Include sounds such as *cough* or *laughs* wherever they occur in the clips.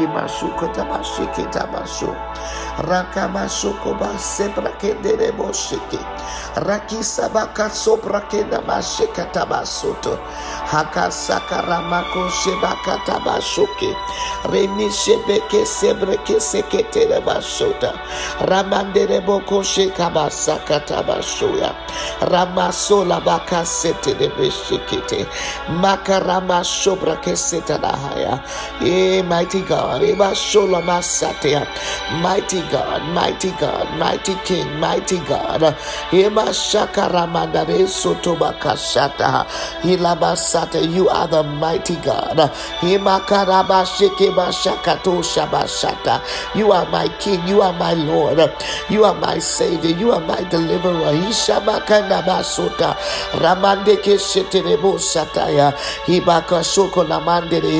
Riki mashuko tabashiki tabasu. Rakamashuko ba sebra kendere boshiki. Raki sabaka sobra kenda mashika tabasoto. Hakasaka ramako shebaka tabashoki. Remi shebeke sebreke seketere bashota. Ramandere boko shekabasaka tabashoya. Ramasola baka sete de beshikite. Makarama shobra keseta haya. Eh, mighty God. Masatea. Mighty God, mighty God, mighty King, mighty God. You are the mighty God. You are my King. You are my Lord. You are my Savior. You are my deliverer. Ramande kesheterebo sataya. Hibaka shoko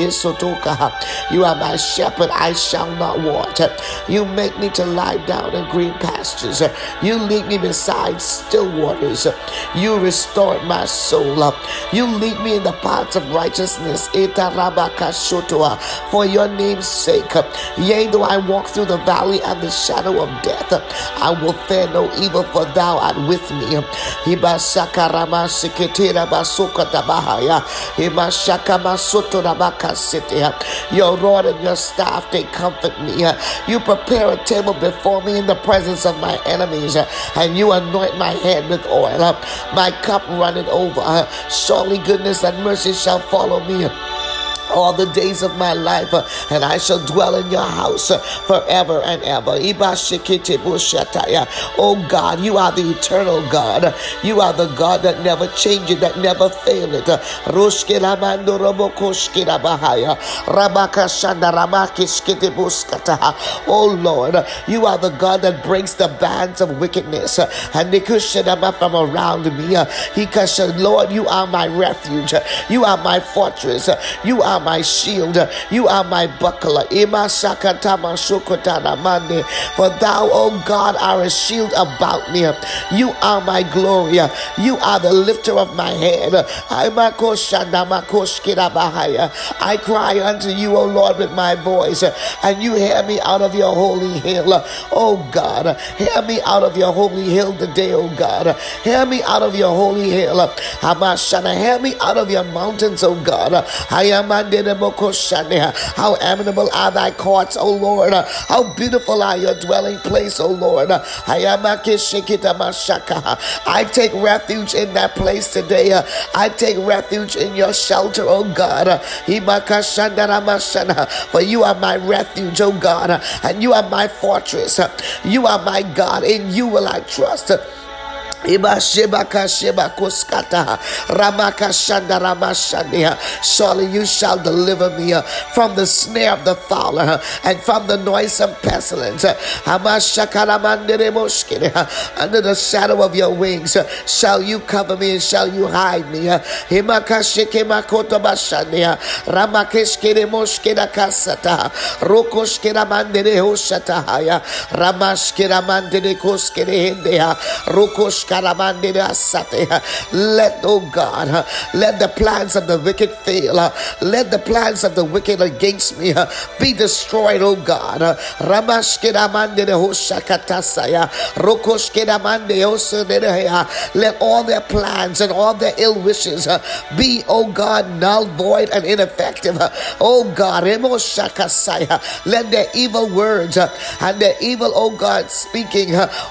esotoka. You are my. I shall not want. You make me to lie down in green pastures. You lead me beside still waters. You restore my soul. You lead me in the paths of righteousness. For your name's sake. Yea, though I walk through the valley and the shadow of death, I will fear no evil, for thou art with me. Your rod and your staff, they comfort me. You prepare a table before me in the presence of my enemies, and you anoint my head with oil. My cup runneth over. Surely goodness and mercy shall follow me all the days of my life, uh, and I shall dwell in your house uh, forever and ever. Oh God, you are the eternal God. You are the God that never changes, that never buskataha. Oh Lord, you are the God that breaks the bands of wickedness and from around me. Lord, you are my refuge. You are my fortress. You are my shield. You are my buckler. For thou, O God, are a shield about me. You are my glory. You are the lifter of my head. I cry unto you, O Lord, with my voice, and you hear me out of your holy hill. O God, hear me out of your holy hill today, O God. Hear me out of your holy hill. Hear me out of your mountains, O God. I am how amenable are thy courts, O Lord. How beautiful are your dwelling place, O Lord. I take refuge in that place today. I take refuge in your shelter, O God. For you are my refuge, O God, and you are my fortress. You are my God. In you will I trust. Surely you shall deliver me uh, from the snare of the fowler uh, and from the noisome pestilence. Uh, Under the shadow of your wings shall you cover me and shall you hide me. Himakashikemakoto let, oh God, let the plans of the wicked fail. Let the plans of the wicked against me be destroyed, oh God. Let all their plans and all their ill wishes be, oh God, null, void, and ineffective. Oh God, let their evil words and their evil, oh God, speaking,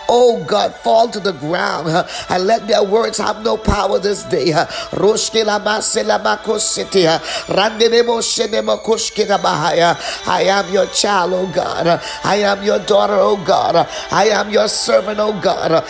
oh God, fall to the ground and let their words have no power this day. I am your child, oh God. I am your daughter, oh God. I am your servant, oh God.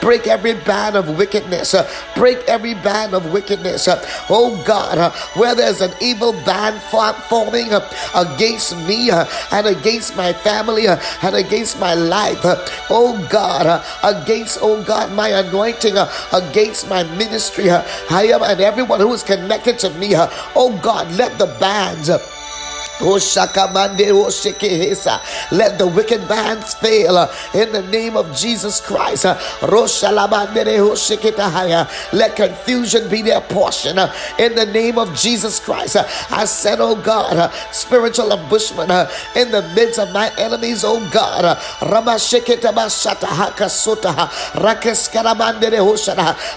Break every band of wickedness. Break every band of wickedness. Oh God, where there's an evil band forming against me and against my family and against my life oh God, uh, against, oh God, my anointing, uh, against my ministry. Uh, I am and everyone who is connected to me. Oh God, let the bands. Uh, Let the wicked man fail uh, in the name of Jesus Christ. Uh, Let confusion be their portion uh, in the name of Jesus Christ. I said, Oh God, spiritual ambushment in the midst of my enemies, oh God.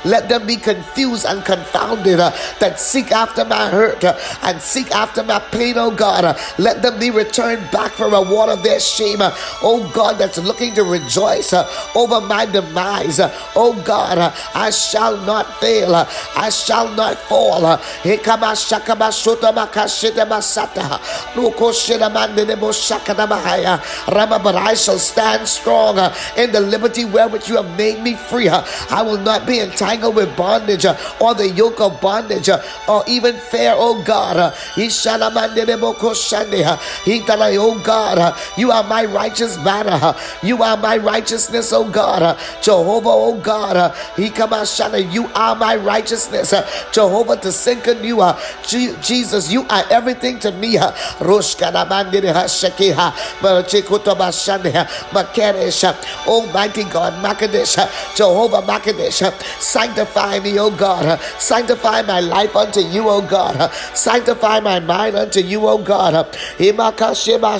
Let them be confused and confounded that seek after my hurt and seek after my pain, oh God. Let them be returned back for a reward of their shame. Oh God, that's looking to rejoice uh, over my demise. Uh, oh God, uh, I shall not fail. Uh, I shall not fall. Uh, but I shall stand strong uh, in the liberty wherewith you have made me free. I will not be entangled with bondage or the yoke of bondage or even fear, oh God. Oh God, you are my righteous banner. You are my righteousness, oh God. Jehovah, oh God. You are my righteousness. Jehovah Tsidkenu. Jesus, you are everything to me. Almighty God, Makadesh, Jehovah Makadesh, sanctify me, O God, sanctify my life unto you, O God, sanctify my mind unto you, O God. Imakashima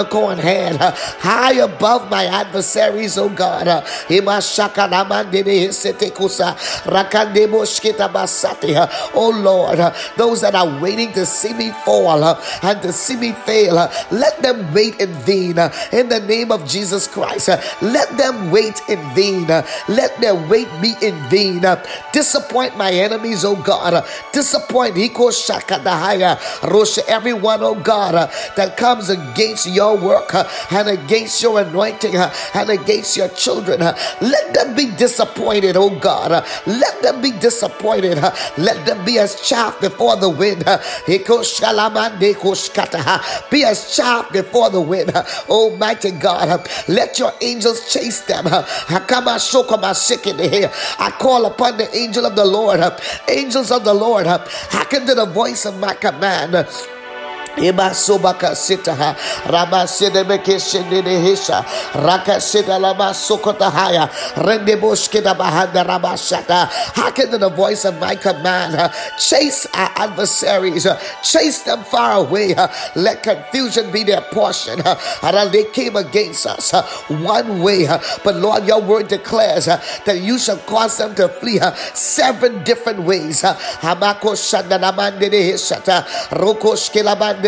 head uh, high above my adversaries, oh God. Oh Lord, those that are waiting to see me fall and to see me fail, let them wait in vain in the name of Jesus Christ. Let them wait in vain. Let their wait be in vain. Disappoint my enemies, oh God. Disappoint everyone, oh God, that comes against your work uh, and against your anointing uh, and against your children. Uh, let them be disappointed, oh God. Uh, let them be disappointed. Uh, let them be as chaff before the wind. Uh, be as chaff before the wind. Almighty God, let your angels chase them. I call upon the angel of the Lord. Angels of the Lord, hearken to the voice of my command. Imasobaka sitaha Ramasede Bekeshende Hesha. Rakasida Lama Sokotahaya Rendeboshkida Bahanda Ramashata Hearken to the voice of my command Chase our adversaries Chase them far away Let confusion be their portion And They came against us one way But Lord your word declares that you shall cause them to flee seven different ways Rokoshkilabande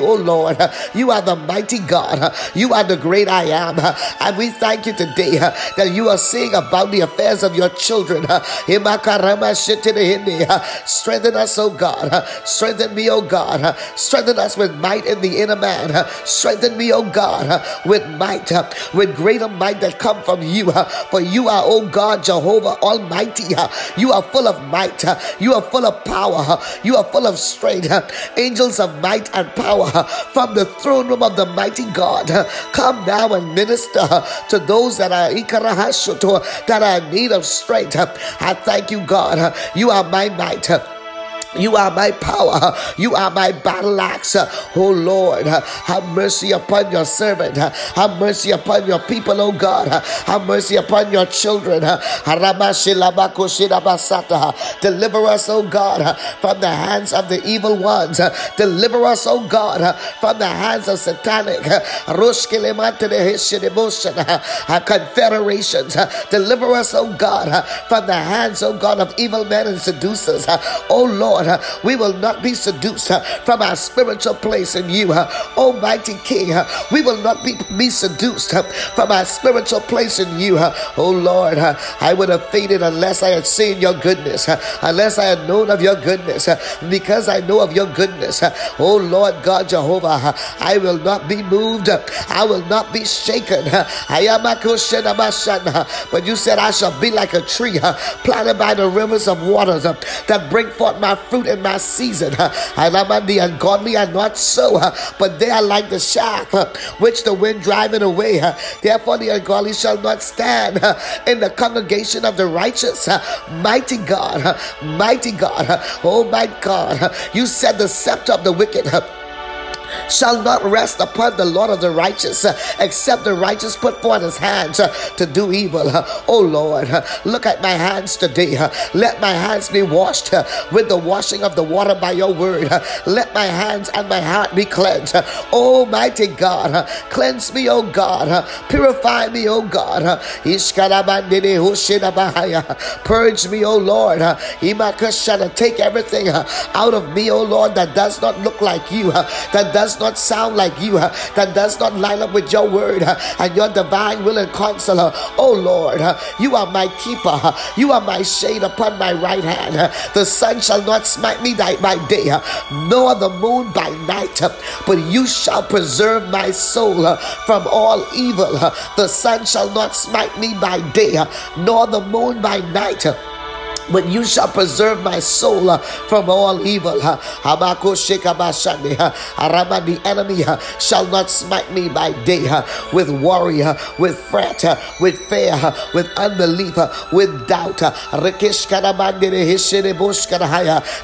Oh Lord, you are the mighty God. You are the great I am. And we thank you today that you are seeing about the affairs of your children. Strengthen us, oh God. Strengthen me, oh God. Strengthen us with might in the inner man. Strengthen me, oh God, with might, with greater might that come from you. For you are, oh God, Jehovah Almighty. You are full of might. You are full of power. You are full of strength, angels of might and power from the throne room of the mighty God. Come now and minister to those that are that are in need of strength. I thank you, God. You are my might. You are my power. You are my battle axe. Oh Lord, have mercy upon your servant. Have mercy upon your people, oh God. Have mercy upon your children. Deliver us, oh God, from the hands of the evil ones. Deliver us, oh God, from the hands of satanic confederations. Deliver us, oh God, from the hands, oh God, of evil men and seducers. Oh Lord. Lord, uh, we will not be seduced uh, from our spiritual place in you. Uh, Almighty King, we will not be, be seduced from our spiritual place in you. Oh Lord, I would have fainted unless I had seen your goodness, unless I had known of your goodness. Because I know of your goodness, oh Lord God Jehovah, I will not be moved. I will not be shaken. I am. But you said, I shall be like a tree planted by the rivers of waters that bring forth my fruit in my season. And I'm the ungodly are not so, *laughs* but they are like the shaft *laughs* which the wind driving away. *laughs* Therefore, the ungodly shall not stand in the congregation of the righteous. Mighty God, mighty God, oh my God, you said the scepter of the wicked shall not rest upon the Lord of the righteous, uh, except the righteous put forth his hands uh, to do evil. Oh Lord, uh, look at my hands today. Uh, let my hands be washed with the washing of the water by your word. Let my hands and my heart be cleansed. Almighty God, cleanse me, oh God. Purify me, oh God. Purge me, oh Lord. Take everything out of me, oh Lord, that does not look like you, that does not sound like you, that does not line up with your word and your divine will and counselor. Oh Lord, you are my keeper. You are my shade upon my right hand. The sun shall not smite me by day, nor the moon by night, but you shall preserve my soul from all evil. The sun shall not smite me by day, nor the moon by night but you shall preserve my soul uh, from all evil. Uh, uh the enemy uh, shall not smite me by day uh, with worry, uh, with fret, with fear, with unbelief, with doubt,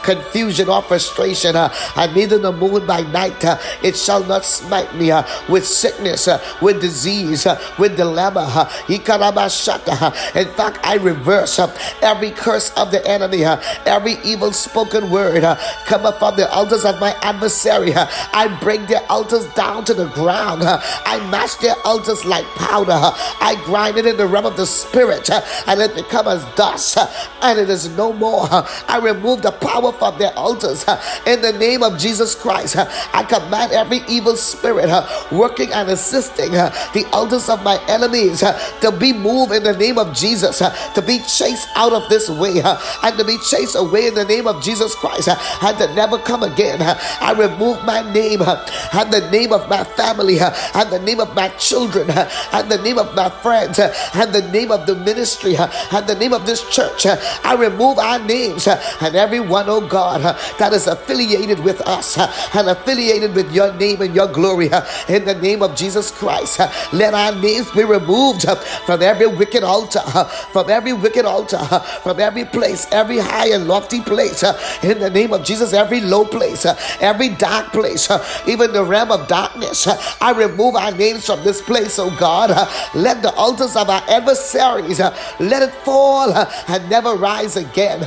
confusion or frustration, and neither the moon by night it shall not smite me with sickness, with disease, with dilemma. In fact, I reverse every curse of the enemy, every evil spoken word come up from the altars of my adversary. I bring their altars down to the ground. I mash their altars like powder. I grind it in the realm of the spirit and it becomes as dust and it is no more. I remove the power from their altars in the name of Jesus Christ. I command every evil spirit working and assisting the altars of my enemies to be moved in the name of Jesus, to be chased out of this way Uh, and to be chased away in the name of Jesus Christ uh, and to never come again. Uh, I remove my name and the name of my family and the name of my children and the name of my friends and the name of the ministry and the name of this church. I remove our names and everyone, oh God, that is affiliated with us and affiliated with your name and your glory in the name of Jesus Christ. Let our names be removed from every wicked altar, from every wicked altar, from every place every high and lofty place, uh, in the name of Jesus, every low place, uh, every dark place, uh, even the realm of darkness. I remove our names from this place, oh God. Let the altars of our adversaries let it fall and never rise again.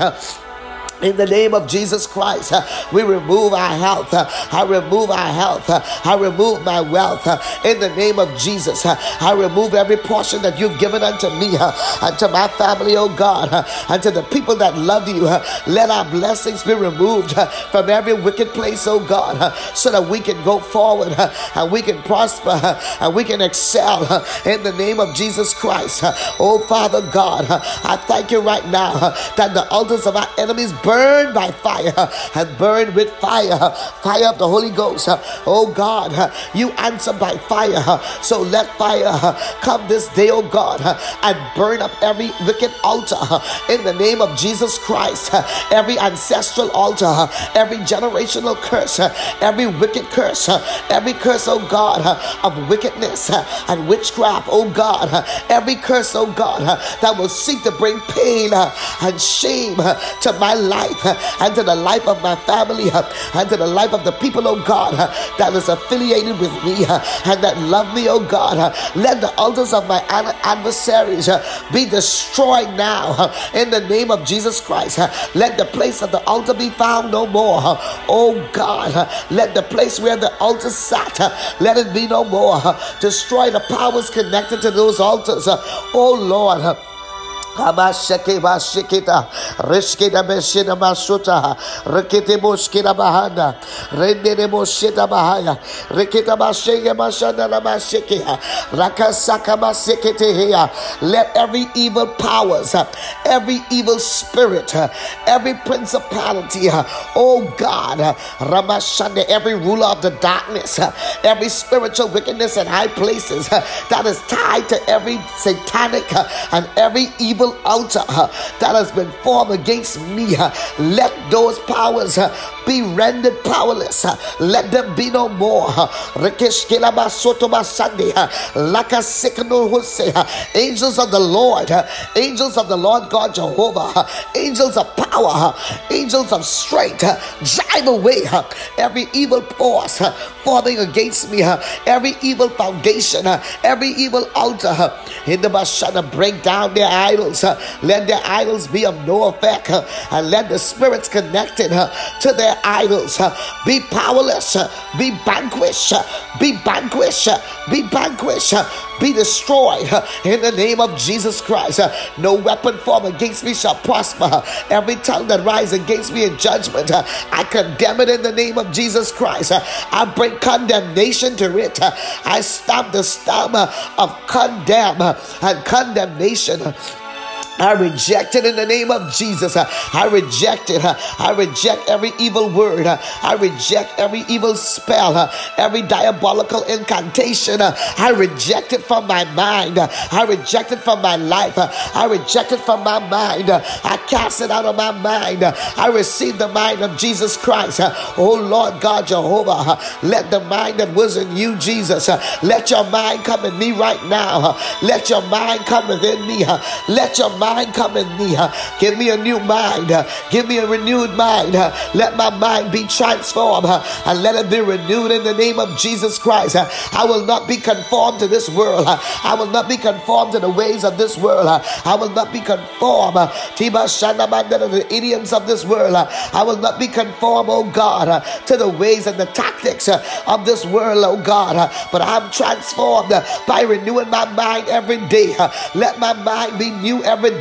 In the name of Jesus Christ, uh, we remove our health. Uh, I remove our health. Uh, I remove my wealth. Uh, in the name of Jesus, uh, I remove every portion that you've given unto me uh, and to my family, oh God, and to the people that love you. Let our blessings be removed from every wicked place, oh God, so that we can go forward and we can prosper and we can excel in the name of Jesus Christ. Oh Father God, I thank you right now that the altars of our enemies burned by fire and burned with fire, fire of the Holy Ghost. Oh God, you answer by fire. So let fire come this day, oh God, and burn up every wicked altar in the name of Jesus Christ. Every ancestral altar, every generational curse, every wicked curse, every curse, oh God, of wickedness and witchcraft, oh God, every curse, oh God, that will seek to bring pain and shame to my life life uh, and to the life of my family uh, and to the life of the people, oh God, uh, that is affiliated with me and that love me, oh God. Let the altars of my adversaries be destroyed now in the name of Jesus Christ. Let the place of the altar be found no more. Oh God, let the place where the altar sat, let it be no more. Destroy the powers connected to those altars. Oh Lord. Amashake Bashikita, Reskida Beshina Masuta, Rekete Boskina Bahana, Rende Boshita Bahaya, Rekita Bashega Mashana Mashikia, Rakasaka Masikete here. Let every evil powers, every evil spirit, every principality, oh God, Ramashande, every ruler of the darkness, every spiritual wickedness in high places that is tied to every satanic and every evil evil altar that has been formed against me, let those powers be rendered powerless. Let them be no more. Angels of the Lord, angels of the Lord God Jehovah, angels of power, angels of strength, drive away every evil force forming against me, every evil foundation, every evil altar. In the Bashana, break down their idols idols. Let their idols be of no effect. And let the spirits connected to their idols be powerless, be vanquished, be vanquished, be vanquished be destroyed in the name of Jesus Christ. No weapon formed against me shall prosper. Every tongue that rises against me in judgment, I condemn it in the name of Jesus Christ. I bring condemnation to it. I stop the stem of condemn and condemnation I reject it in the name of Jesus. I reject it. I reject every evil word. I reject every evil spell, every diabolical incantation. I reject it from my mind. I reject it from my life. I reject it from my mind. I cast it out of my mind. I receive the mind of Jesus Christ. Oh Lord God Jehovah, let the mind that was in you, Jesus, let your mind come in me right now. Let your mind come within me. Let your mind mind come in me. Give me a new mind. Give me a renewed mind. Let my mind be transformed and let it be renewed in the name of Jesus Christ. I will not be conformed to this world. I will not be conformed to the ways of this world. I will not be conformed to the idioms of this world. I will not be conformed, oh God, to the ways and the tactics of this world, oh God. But I'm transformed by renewing my mind every day. Let my mind be new every day.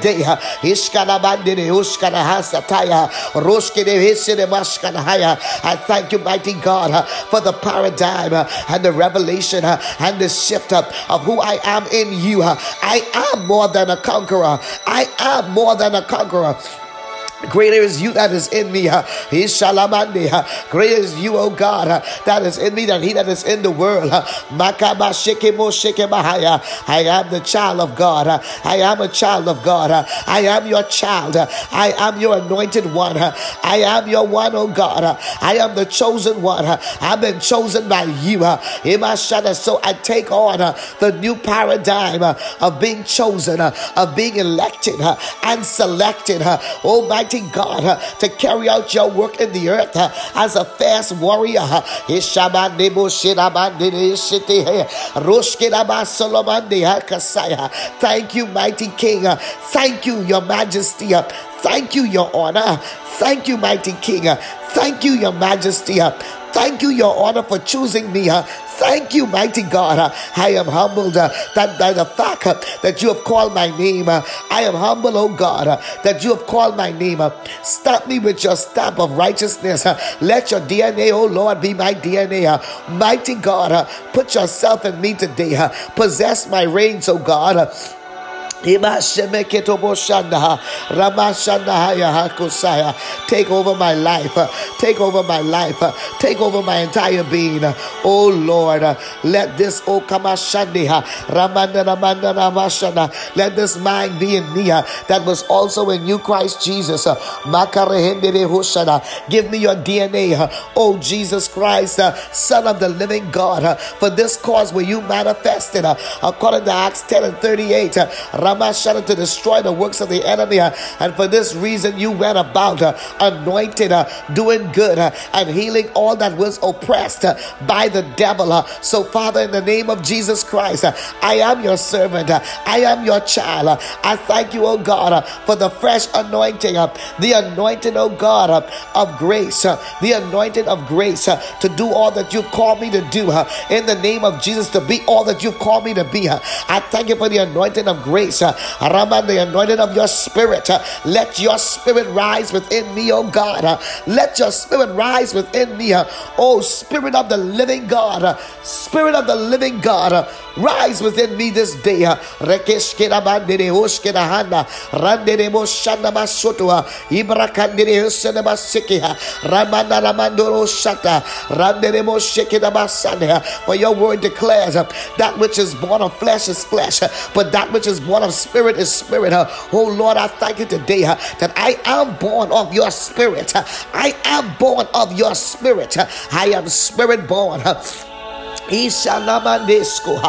I thank you, mighty God, for the paradigm and the revelation and the shift of who I am in you. I am more than a conqueror. I am more than a conqueror. Greater is you that is in me. Greater is you, O God, that is in me than he that is in the world. I am the child of God. I am a child of God. I am your child. I am your anointed one. I am your one, O God. I am the chosen one. I've been chosen by you. So I take on the new paradigm of being chosen, of being elected and selected. My God, uh, to carry out your work in the earth uh, as a fast warrior. Uh, Thank you, mighty King. Thank you, your majesty. Thank you, your honor. Thank you, mighty King. Thank you, your majesty. Thank you, your honor, for choosing me. Thank you, mighty God. I am humbled that by the fact that you have called my name. I am humble, oh God, that you have called my name. Stamp me with your stamp of righteousness. Let your DNA, oh Lord, be my DNA. Mighty God, put yourself in me today. Possess my reins, oh God. Take over my life. Take over my life. Take over my entire being. Oh Lord, let this oh Ramanda Ramashana. Let this mind be in me that was also in you, Christ Jesus. Give me your DNA, oh Jesus Christ, Son of the living God. For this cause were you manifested according to Acts 10 and 38. Ramashana to destroy the works of the enemy. Uh, and for this reason, you went about uh, anointed, uh, doing good, uh, and healing all that was oppressed uh, by the devil. Uh. So, Father, in the name of Jesus Christ, I am your servant. I am your child. I thank you, oh God, for the fresh anointing, the anointing, oh God, of grace, the anointing of grace to do all that you've called me to do in the name of Jesus, to be all that you've called me to be. I thank you for the anointing of grace grace. Uh, Raman, the anointing of your spirit. Uh, let your spirit rise within me, oh God. Uh, let your spirit rise within me. Oh, Spirit of the living God. Spirit of the living God. Rise within me this day. For your word declares that which is born of flesh is flesh, but that which is born of spirit is spirit. Oh Lord, I thank you today that I am born of your spirit. I am born of your spirit. I am spirit born. Ishalamandesco,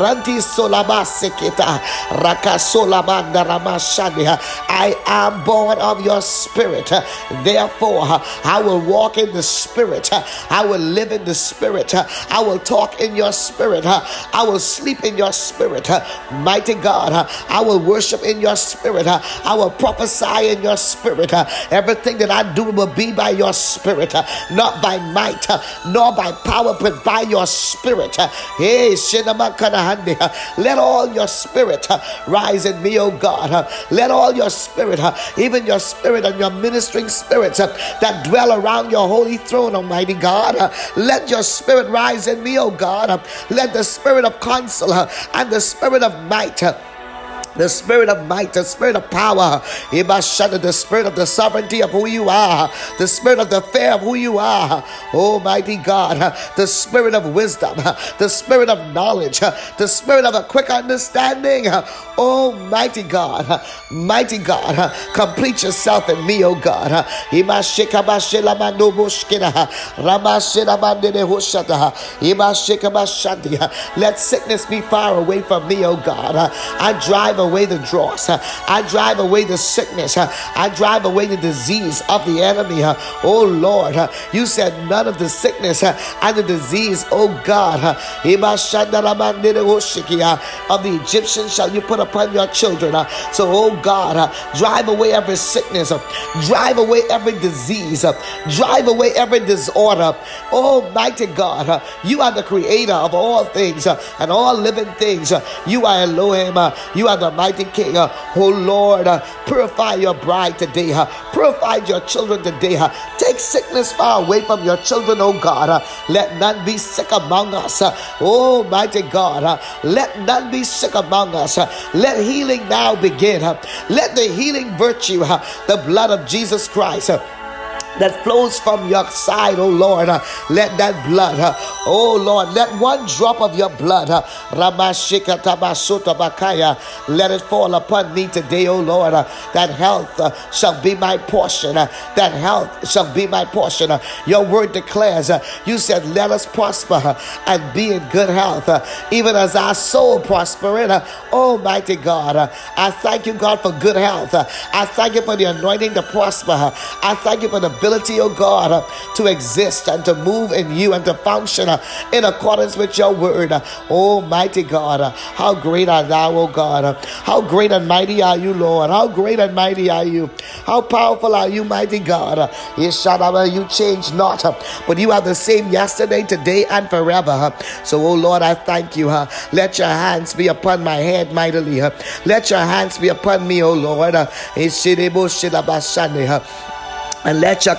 Ranti Solabaseketa, Rakasolamanda Ramashania. I am born of your spirit. Therefore, I will walk in the spirit. I will live in the spirit. I will talk in your spirit. I will sleep in your spirit. Mighty God, I will worship in your spirit. I will prophesy in your spirit. Everything that I do will be by your spirit, not by might, nor by power, but by your spirit spirit. Hey, let all your spirit rise in me, oh God. Let all your spirit, even your spirit and your ministering spirits that dwell around your holy throne, Almighty God, let your spirit rise in me, oh God. Let the spirit of counsel and the spirit of might the spirit of might, the spirit of power, the spirit of the sovereignty of who you are, the spirit of the fear of who you are, Almighty God, the spirit of wisdom, the spirit of knowledge, the spirit of a quick understanding, Almighty God, mighty God, complete yourself in me, O God. Let sickness be far away from me, O God. I drive away the dross. I drive away the sickness. I drive away the disease of the enemy. Oh Lord, you said none of the sickness and the disease, oh God, of the Egyptians shall you put upon your children. So, oh God, drive away every sickness, drive away every disease, drive away every disorder. Almighty God, you are the creator of all things and all living things. You are Elohim. You are the mighty King. Uh, oh Lord, uh, purify your bride today. Uh, purify your children today. Take sickness far away from your children, oh God. Let none be sick among us. Oh mighty God, let none be sick among us. Let healing now begin. Let the healing virtue, the blood of Jesus Christ, that flows from your side, oh Lord. Let that blood, oh Lord, let one drop of your blood, let it fall upon me today, oh Lord. That health shall be my portion. That health shall be my portion. Your word declares, you said, let us prosper and be in good health, even as our soul prospereth. Oh, Almighty God, I thank you, God, for good health. I thank you for the anointing to prosper. I thank you for the ability, oh God, to exist and to move in you and to function in accordance with your word. Almighty God, how great art thou, oh God. How great and mighty are you, Lord. How great and mighty are you. How powerful are you, mighty God. You change not, but you are the same yesterday, today, and forever. So, oh Lord, I thank you. Let your hands be upon my head mightily. Let your hands be upon me, oh Lord. And let your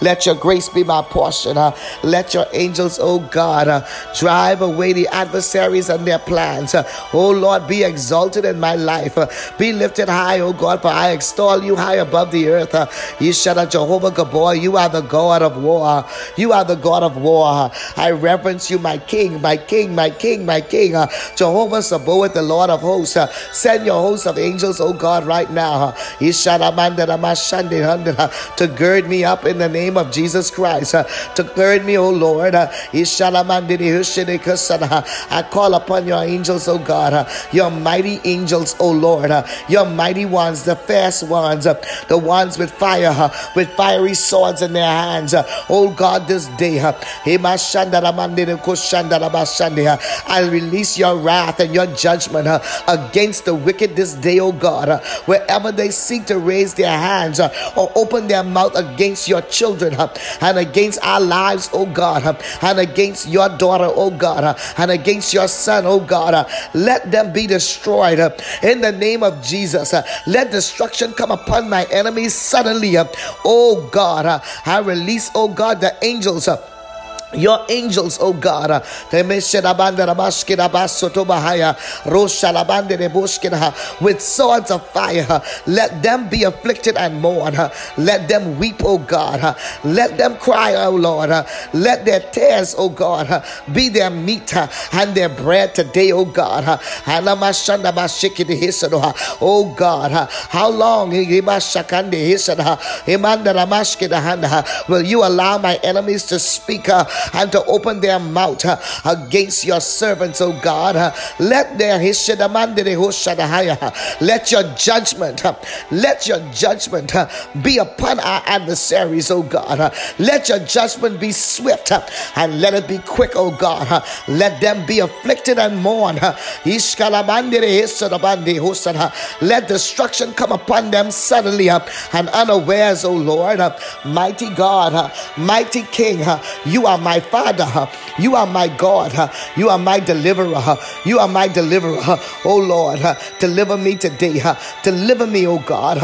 let your grace be my portion. Let your angels, oh God, drive away the adversaries and their plans. Oh Lord, be exalted in my life. Be lifted high, oh God, for I extol you high above the earth. Yeshua Jehovah Gabor, you are the God of war. You are the God of war. I reverence you, my King, my King, my King, my King. Jehovah Sabaoth, the Lord of hosts. Send your host of angels, oh God, right now. Yeshua *laughs* to gird me up in the name of Jesus Christ, to gird me, O Lord. I call upon your angels, O God, your mighty angels, O Lord, your mighty ones, the fast ones, the ones with fire, with fiery swords in their hands. Oh God, this day, I release your wrath and your judgment against the wicked this day, O God, wherever they seek to raise their hands or open their mouth against your children and against our lives, oh God, and against your daughter, oh God, and against your son, oh God, let them be destroyed in the name of Jesus. let destruction come upon my enemies suddenly, oh God. I release, oh God, the angels. Your angels, oh God, uh, with swords of fire. uh, Let them be afflicted and mourn. uh, Let them weep, oh God. Let them cry, oh Lord. Let their tears, oh God, be their meat and their bread today, oh God. Oh God, how long uh, will you allow my enemies to speak? And to open their mouth against your servants, O God. Let their let your judgment, let your judgment be upon our adversaries, O God. Let your judgment be swift and let it be quick, O God. Let them be afflicted and mourn. Let destruction come upon them suddenly and unawares, O Lord. Mighty God, mighty King, you are my Father. You are my God. You are my deliverer. You are my deliverer. Oh Lord, deliver me today. Deliver me, oh God.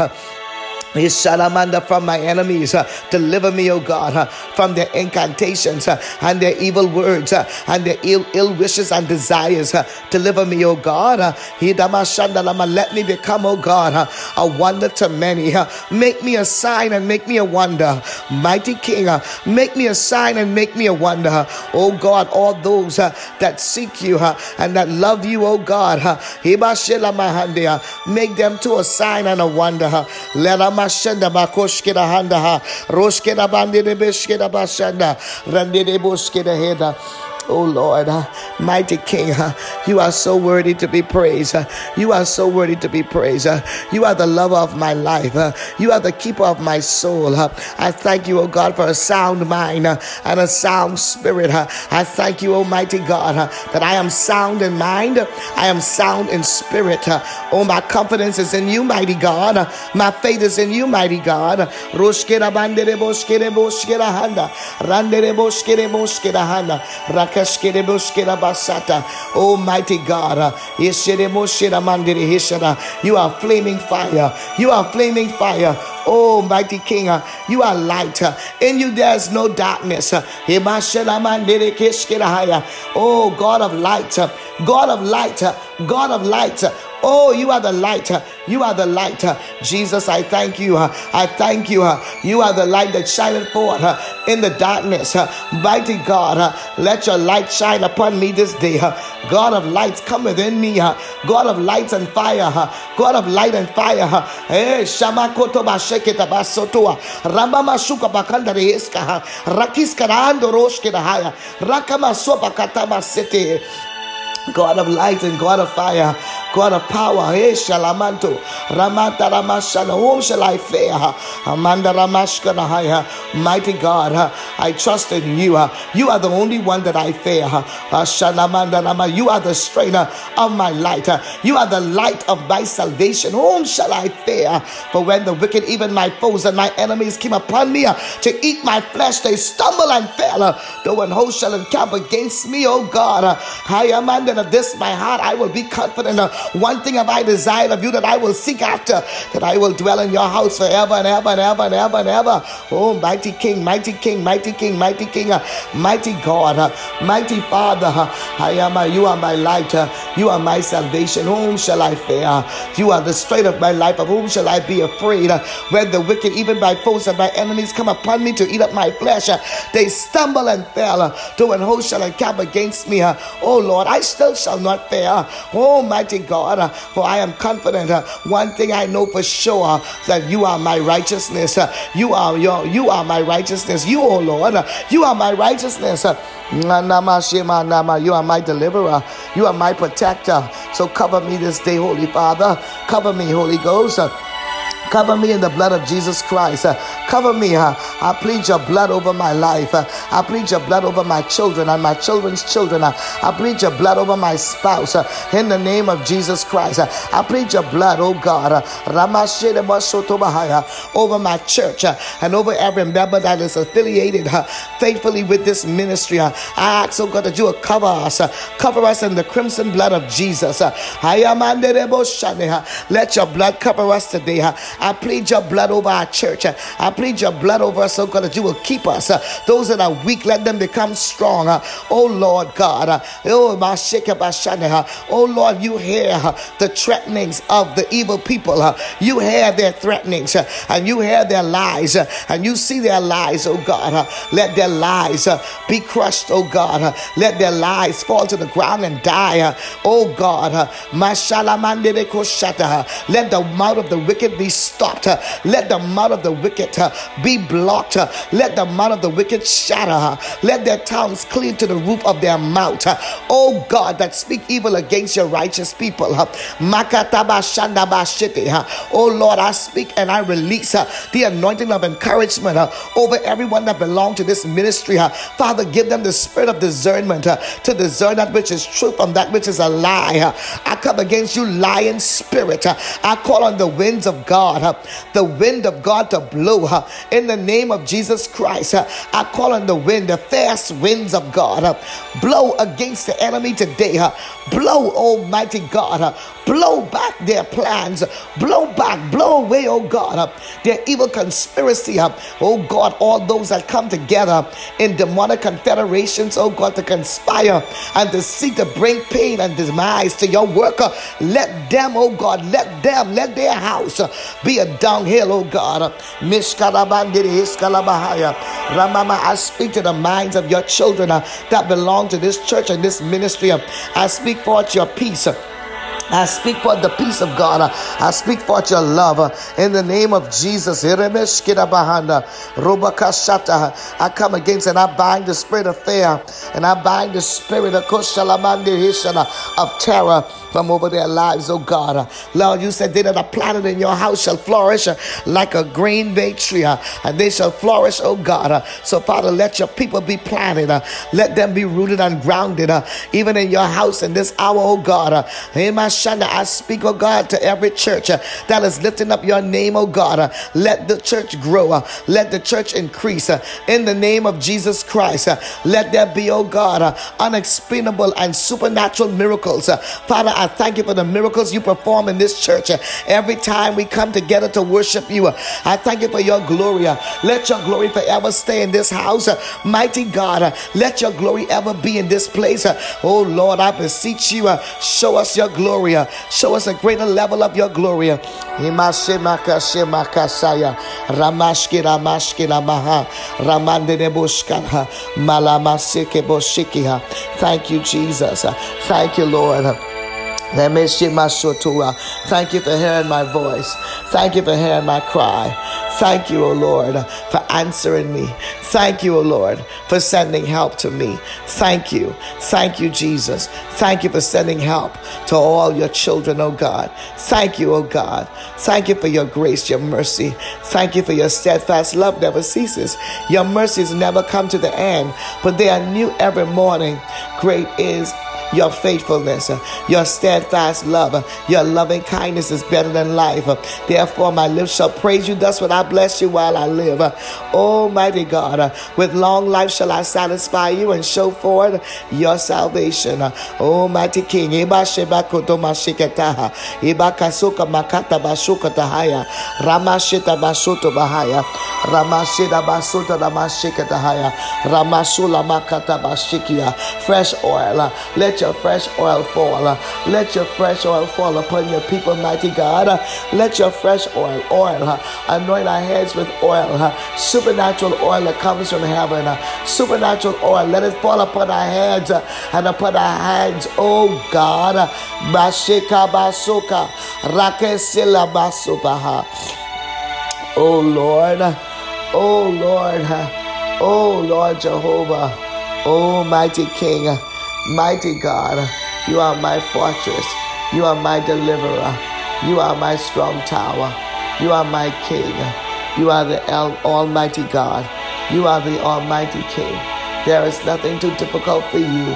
Ishalamanda from my enemies. uh, deliver me, O God, uh, from their incantations uh, and their evil words uh, and their ill, ill wishes and desires. Uh, deliver me, O God. Uh, Let me become, O God, a wonder to many. make me a sign and make me a wonder. Mighty King, make me a sign and make me a wonder. O God, all those that seek you and that love you, O God, make them to a sign and a wonder. Uh, Lelamashanda bakoshkeda handa ha, roshkeda bandede beshkeda bashanda, randede boshkeda heda. Oh Lord, uh, mighty King, uh, you are so worthy to be praised. uh, you are so worthy to be praised. uh, you are the lover of my life. uh, you are the keeper of my soul. uh, I thank you, oh God, for a sound mind and a sound spirit. I thank you, Almighty God, that I am sound in mind. I am sound in spirit. oh, my confidence is in you, mighty God. my faith is in you, mighty God. Almighty God. uh. You are flaming fire. You are flaming fire. Oh, mighty King, uh, you are light. uh, In you there is no darkness. Oh, God of light. God of light. God of light. Oh, you are the light. You are the light. Jesus, I thank you. I thank you. You are the light that shineth forth in the darkness. Mighty God, let your light shine upon me this day. God of lights, come within me. God of lights and fire. God of light and fire. Eh, shamakoto basheketa basotoa. Ramama shuka bakanda reeska. Rakiska rando roshke haya. Rakama sopa katama sete. God of light and God of fire, God of power. Hey, Shalamanto, Ramanta Ramashana, whom shall I fear? Amanda Ramashkanahaya, mighty God, I trust in you. You are the only one that I fear. Ah, Shalamanda Rama, you are the strainer of my light. You are the light of my salvation. Whom shall I fear? For when the wicked, even my foes and my enemies, came upon me to eat my flesh, they stumble and fell. Though an host shall encamp against me, O God, I am under this my heart. I will be confident. One thing have I desired of you that I will seek after, that I will dwell in your house forever and ever and ever and ever and ever. Oh, mighty King, mighty King, mighty King, mighty King, uh, mighty God, uh, mighty Father. uh, I am. uh, You are my light. uh, You are my salvation. Whom shall I fear? You are the strength of my life. Of whom shall I be afraid? Uh, When the wicked, even my foes and my enemies, come upon me to eat up my flesh, uh, they stumble and fell. uh, Though an host shall encamp against me, uh, oh Lord, I still shall not fear. Almighty God, uh, for I am confident. uh, One thing I know for sure uh, that you are my righteousness. You are your, you are my righteousness. You, oh Lord, you are my righteousness. You are my deliverer. You are my protector. So cover me this day, Holy Father. Cover me, Holy Ghost. Cover me in the blood of Jesus Christ. Cover me. Uh, I plead your blood over my life. I plead your blood over my children and my children's children. I plead your blood over my spouse in the name of Jesus Christ. I plead your blood, oh God, over my church and over every member that is affiliated faithfully with this ministry. I ask, oh God, that you will cover us, cover us in the crimson blood of Jesus. Let your blood cover us today. I plead your blood over our church. I plead your blood over us, oh God, that you will keep us. Uh, those that are weak, let them become strong. Uh, oh Lord God. Uh, oh, my oh Lord, you hear the threatenings of the evil people. You hear their threatenings and you hear their lies and you see their lies, oh God. Let their lies be crushed, oh God. Let their lies fall to the ground and die. Oh God. Let the mouth of the wicked be stopped. Let the mouth of the wicked Uh, be blocked. Uh, let the mouth of the wicked shatter. Uh, let their tongues cleave to the roof of their mouth. Oh God, that speak evil against your righteous people. Oh Lord, I speak and I release the anointing of encouragement over everyone that belong to this ministry. Father, give them the spirit of discernment to discern that which is truth from that which is a lie. I come against you, lying spirit. I call on the winds of God, the wind of God to blow Uh, in the name of Jesus Christ. Uh, I call on the wind, the fast winds of God, uh, blow against the enemy today. Blow, Almighty God, blow back their plans, blow back, blow away, oh God, uh, their evil conspiracy. Uh, oh God, all those that come together in demonic confederations, oh God, to conspire and to seek to bring pain and demise to your worker. Uh, let them, oh God, let them, let their house be a dunghill, oh God. Ramama, I speak to the minds of your children uh, that belong to this church and this ministry. I speak forth your peace. I speak for the peace of God. I speak for your love in the name of Jesus. I come against and I bind the spirit of fear and I bind the spirit of of terror from over their lives, oh God. Lord, you said they that are planted in your house shall flourish like a green bay tree, uh, and they shall flourish, oh God. So, Father, let your people be planted. Uh, let them be rooted and grounded, uh, even in your house in this hour, oh God. In my shunner, I speak, oh God, to every church that is lifting up your name, oh God. Let the church grow. Let the church increase. In the name of Jesus Christ, let there be, oh God, unexplainable and supernatural miracles. Father, I thank you for the miracles you perform in this church. Every time we come together to worship you, I thank you for your glory. Let your glory forever stay in this house. Mighty God, let your glory ever be in this place. Oh Lord, I beseech you, show us your glory. Show us a greater level of your glory. Thank you, Jesus. Thank you, Lord. Thank you for hearing my voice. Thank you for hearing my cry. Thank you, O Lord, for answering me. Thank you, O Lord, for sending help to me. Thank you. Thank you, Jesus. Thank you for sending help to all your children, O God. Thank you, O God. Thank you for your grace, your mercy. Thank you for your steadfast love never ceases. Your mercies never come to the end, but they are new every morning. Great is your faithfulness, uh, your steadfast love, uh, your loving kindness is better than life. Uh, therefore, my lips shall praise you. Thus will I bless you while I live. Almighty God, with long life shall I satisfy you and show forth your salvation. Almighty King, Ramashita basuto Ramashita bashikia, fresh oil. Let your fresh oil fall. Let your fresh oil fall upon your people, mighty God. Let your fresh oil, oil, anoint our heads with oil, supernatural oil that comes from heaven, supernatural oil. Let it fall upon our heads and upon our hands, oh God. Bashika basuka, rakesila basupaha. Oh Lord, oh Lord, oh Lord Jehovah, oh Almighty King. Mighty God, you are my fortress. You are my deliverer. You are my strong tower. You are my King. You are the Almighty God. You are the Almighty King. There is nothing too difficult for you.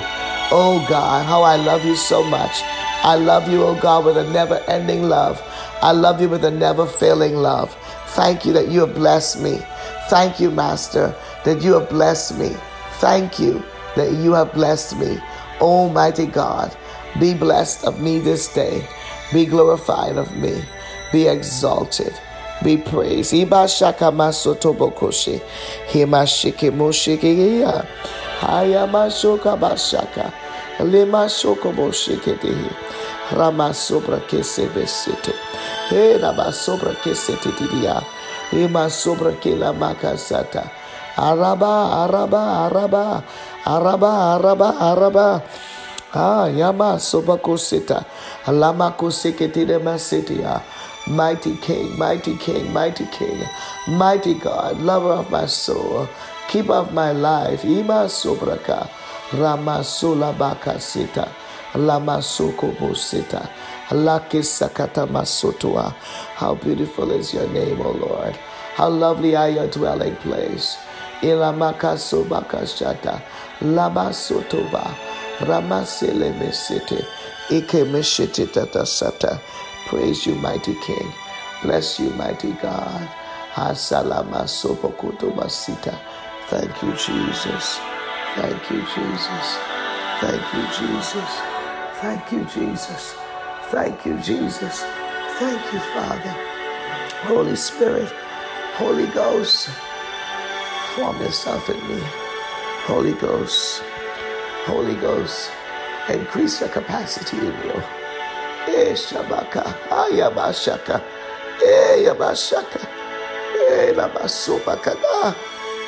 Oh God, how I love you so much. I love you, oh God, with a never ending love. I love you with a never failing love. Thank you that you have blessed me. Thank you, Master, that you have blessed me. Thank you that you have blessed me. Almighty God, be blessed of me this day. Be glorified of me. Be exalted. Be praised. Ibashaka masotobokoshi. Himashiki mushiki. Hayamashoka bashaka. Limashoko boshiki. Ramasobra kesebesete. He eh, rabasobra kesetitidia. Imasobra kila makasata. Araba, araba, araba, araba, araba, araba. Ah, yama sobako sita. Lama koseketide masetia. Mighty King, mighty King, mighty King, mighty God, lover of my soul, keeper of my life. Ima sobraka. Rama solabaka sita. Lama soko bosita. Lake sakata masotoa. How beautiful is your name, O Lord. How lovely are your dwelling place. Ilamaka sobaka shata. Lama sotoba. Ramasele mesete. Ike meshete tata sata. Praise you, mighty King. Bless you, mighty God. Hasalama sopokoto basita. Thank you, Jesus. Thank you, Jesus. Thank you, Jesus. Thank you, Jesus. Thank you, Jesus. Thank you, Father. Holy Spirit, Holy Ghost, form yourself in me. Holy Ghost, Holy Ghost, increase your capacity in you. Eh, Shabaka, Ayabashaka, Eh, Yabashaka, Eh, Lamasobakada,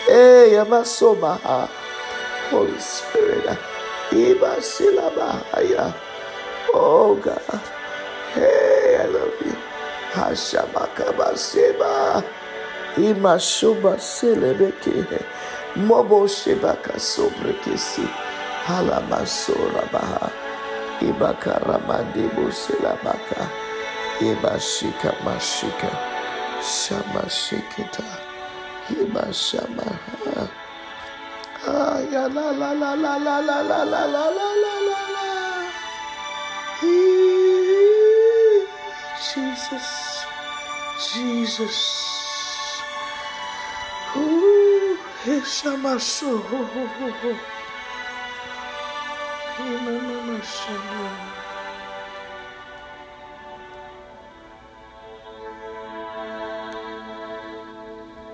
Eh, Yamasomaha. Holy Spirit, Ibasilabahaya. Oh God, hey, I love you. Hashabaka Baseba, Imashuba Selebeke, Mobo Shebaka Sobrekesi, Halamasora Baha. Ibaka Ramandebo Selabaka Ibashika Mashika Shamashikita Iba Shamaha Ah ya la la la la la la la la la la la Jesus Jesus Chama-se. Chama-se.